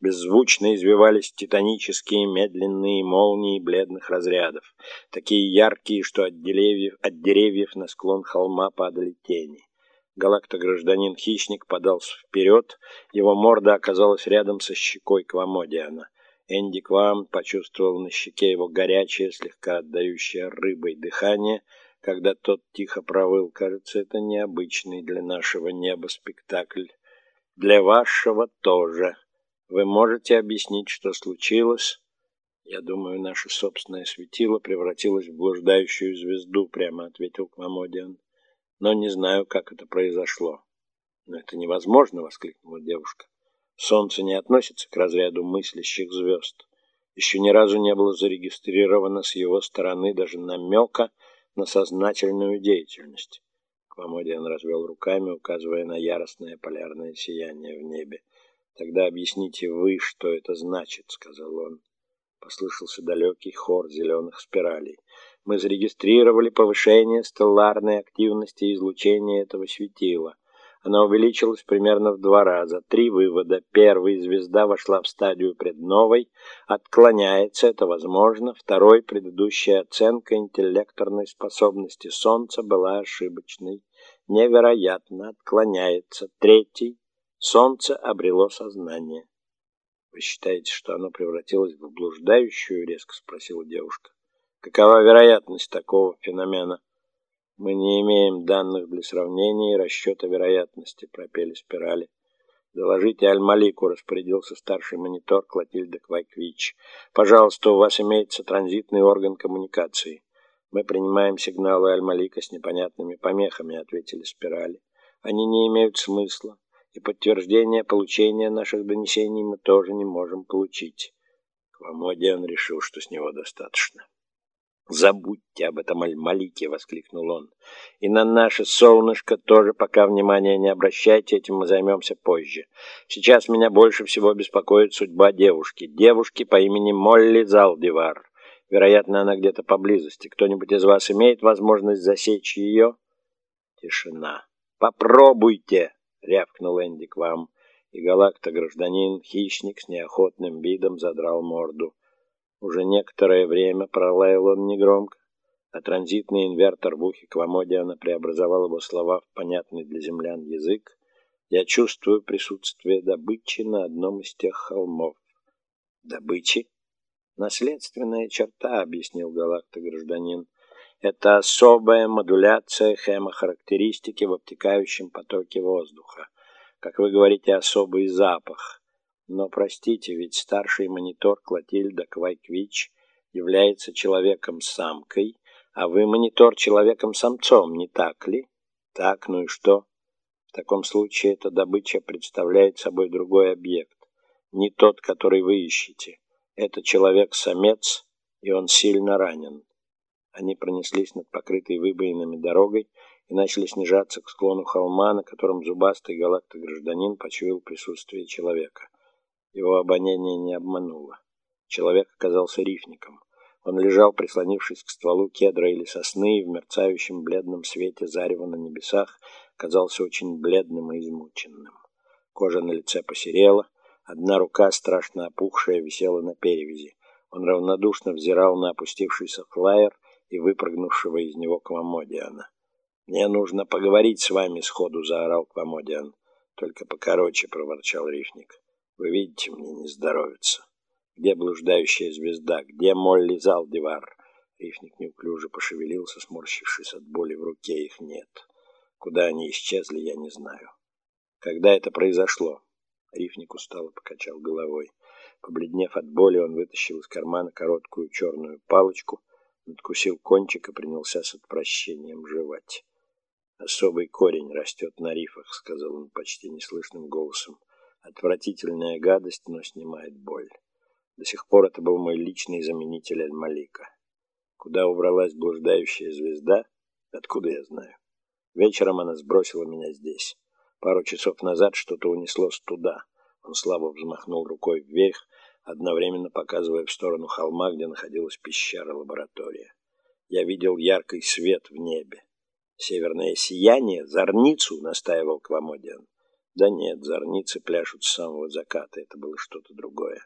Беззвучно извивались титанические медленные молнии бледных разрядов, такие яркие, что от деревьев, от деревьев на склон холма падали тени. Галактогражданин-хищник подался вперед, его морда оказалась рядом со щекой Квамодиана. Энди Квам почувствовал на щеке его горячее, слегка отдающее рыбой дыхание, когда тот тихо провыл. Кажется, это необычный для нашего неба спектакль. Для вашего тоже. Вы можете объяснить, что случилось? Я думаю, наше собственное светило превратилось в блуждающую звезду, прямо ответил Квамодиан но не знаю, как это произошло. Но это невозможно, воскликнула девушка. Солнце не относится к разряду мыслящих звезд. Еще ни разу не было зарегистрировано с его стороны даже намека на сознательную деятельность. Квамодиан развел руками, указывая на яростное полярное сияние в небе. «Тогда объясните вы, что это значит», — сказал он. Послышался далекий хор зеленых спиралей мы зарегистрировали повышение стелларной активности излучения этого светила. Она увеличилась примерно в два раза. Три вывода. Первый, звезда вошла в стадию предновой. Отклоняется, это возможно. Второй, предыдущая оценка интеллекторной способности Солнца была ошибочной. Невероятно отклоняется. Третий, Солнце обрело сознание. «Вы считаете, что оно превратилось в блуждающую?» — резко спросила девушка. Какова вероятность такого феномена? Мы не имеем данных для сравнения и расчета вероятности, пропели спирали. Доложите Аль-Малику, распорядился старший монитор Клотильда Квайквич. Пожалуйста, у вас имеется транзитный орган коммуникации. Мы принимаем сигналы Аль-Малика с непонятными помехами, ответили спирали. Они не имеют смысла, и подтверждение получения наших донесений мы тоже не можем получить. Квамодиан решил, что с него достаточно. «Забудьте об этом Аль-Малике!» — воскликнул он. «И на наше солнышко тоже пока внимания не обращайте, этим мы займемся позже. Сейчас меня больше всего беспокоит судьба девушки. Девушки по имени Молли Залдивар. Вероятно, она где-то поблизости. Кто-нибудь из вас имеет возможность засечь ее?» Тишина. «Попробуйте!» — рявкнул Энди к вам. И галакта-гражданин, хищник с неохотным видом задрал морду. Уже некоторое время пролаял он негромко, а транзитный инвертор в ухе Квамодиана преобразовал его слова в понятный для землян язык. Я чувствую присутствие добычи на одном из тех холмов. Добычи? Наследственная черта, объяснил галакта-гражданин. Это особая модуляция хемохарактеристики в обтекающем потоке воздуха. Как вы говорите, особый запах. Но, простите, ведь старший монитор Клотильда Квайквич является человеком-самкой, а вы монитор человеком-самцом, не так ли? Так, ну и что? В таком случае эта добыча представляет собой другой объект, не тот, который вы ищете. Это человек-самец, и он сильно ранен. Они пронеслись над покрытой выбоинами дорогой и начали снижаться к склону холма, на котором зубастый галактогражданин почуял присутствие человека. Его обоняние не обмануло. Человек оказался рифником. Он лежал, прислонившись к стволу кедра или сосны, и в мерцающем бледном свете зарева на небесах казался очень бледным и измученным. Кожа на лице посерела, одна рука, страшно опухшая, висела на перевязи. Он равнодушно взирал на опустившийся флайер и выпрыгнувшего из него Квамодиана. «Мне нужно поговорить с вами сходу», — заорал Квамодиан. «Только покороче», — проворчал рифник. Вы видите, мне не здоровится. Где блуждающая звезда? Где Молли Залдивар? Рифник неуклюже пошевелился, сморщившись от боли в руке. Их нет. Куда они исчезли, я не знаю. Когда это произошло? Рифник устало покачал головой. Побледнев от боли, он вытащил из кармана короткую черную палочку, надкусил кончик и принялся с отвращением жевать. «Особый корень растет на рифах», — сказал он почти неслышным голосом. Отвратительная гадость, но снимает боль. До сих пор это был мой личный заменитель Аль-Малика. Куда убралась блуждающая звезда? Откуда я знаю? Вечером она сбросила меня здесь. Пару часов назад что-то унеслось туда. Он слабо взмахнул рукой вверх, одновременно показывая в сторону холма, где находилась пещера-лаборатория. Я видел яркий свет в небе. Северное сияние, зорницу, настаивал Квамодиан. Да нет, зорницы пляшут с самого заката, это было что-то другое.